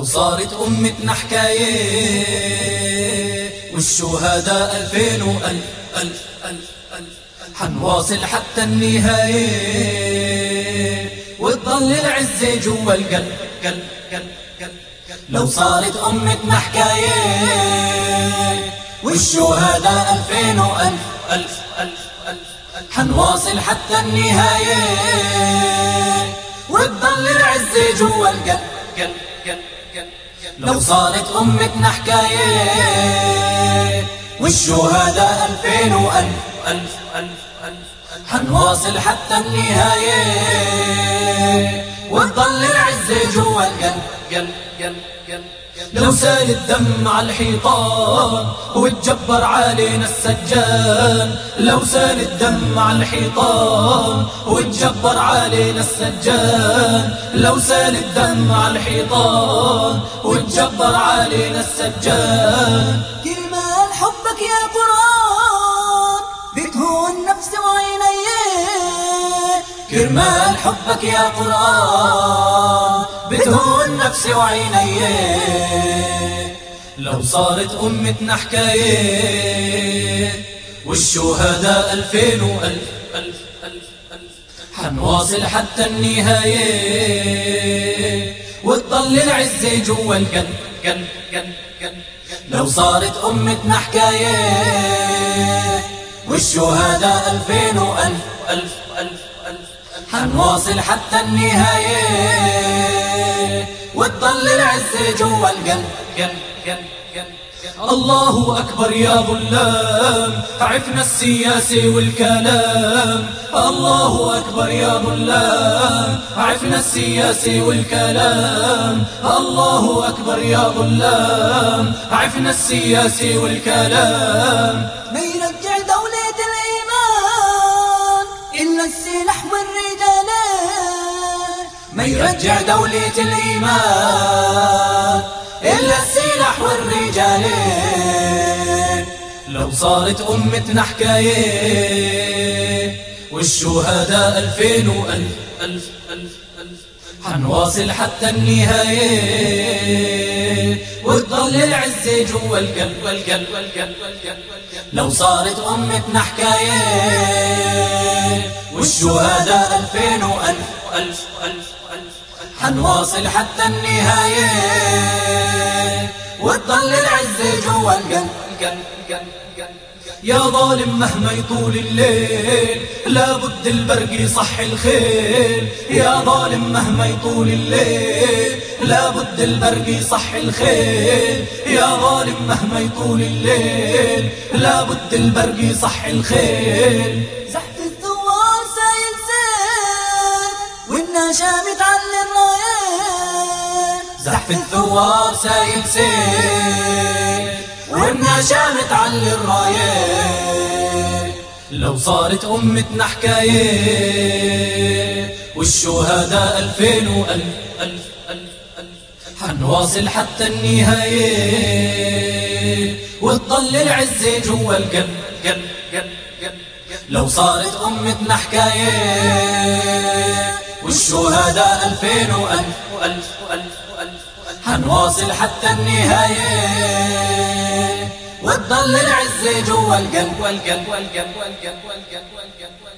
وصارت أمتنا حكاية. والشهداء ألفين وألف ألف ألف ألف حنواصل حتى النهاية. وتضل العزة جوا القلب قلب قلب لو صارت أمتنا حكاية. والشهداء ألفين وألف ألف ألف ألف حنواصل حتى النهاية. وتضل العزة جوا القلب قلب قلب لو صارت أمتنا حكاية والشهداء ألفين وألف ألف ألف ألف حنواصل حتى النهاية وتضل العزة جوا القلب قلب قلب قلب لو سال الدم على الحيطان وتجبر علينا السجان. لو سال الدم على الحيطان وتجبر علينا السجان. لو سال الدم على الحيطان وتجبر علينا السجان. كرمال حبك يا قرآن بتهون نفسي وعيني. لو صارت أمتنا حكاية والشهداء ألفين وألف ألف ألف حنواصل حتى النهاية. وتضل العزة جوا القلب قلب قلب قلب. لو صارت أمتنا حكاية والشهداء ألفين وألف ألف ألف ألف. حنواصل حتى النهاية. وتضل العزة جوا القلب. قلب قلب قلب الله أكبر يا ظلام عفنا السياسة والكلام. الله أكبر يا ظلام عفنا السياسة والكلام. الله أكبر يا ظلام عفنا السياسة والكلام. ما يرجع دولة الإيمان إلا السلاح ما يرجع دولة الإيمان إلا السلاح والرجال. لو صارت أمتنا حكاية والشهداء ألفين وألف ألف ألف ألف حنواصل حتى النهاية. وتضل العزة جوا القلب والقلب والقلب لو صارت أمتنا حكاية والشهداء ألفين وألف ألف ألف ألف حنواصل حتى النهاية. وتضل العزة جوا القلب يا ظالم مهما يطول الليل لابد البرق يصح الخيل. يا ظالم مهما يطول الليل لابد البرق يصح الخيل. يا ظالم مهما يطول الليل لابد البرق يصح الخيل. زحف الثوار سايل سيل والنشام الرايات زحف الثوار سايل سيل والنشامت على الرايات لو صارت أمتنا حكاية والشهداء ألفين وألف ألف ألف ألف حنواصل حتى النهاية وتضل العزة جوا القلب قلب قلب قلب لو صارت أمتنا حكاية والشهداء ألفين وألف وألف حنواصل حتى النهاية. وتضل العزة جوا القلب والقلب والقلب والقلب والقلب والقلب.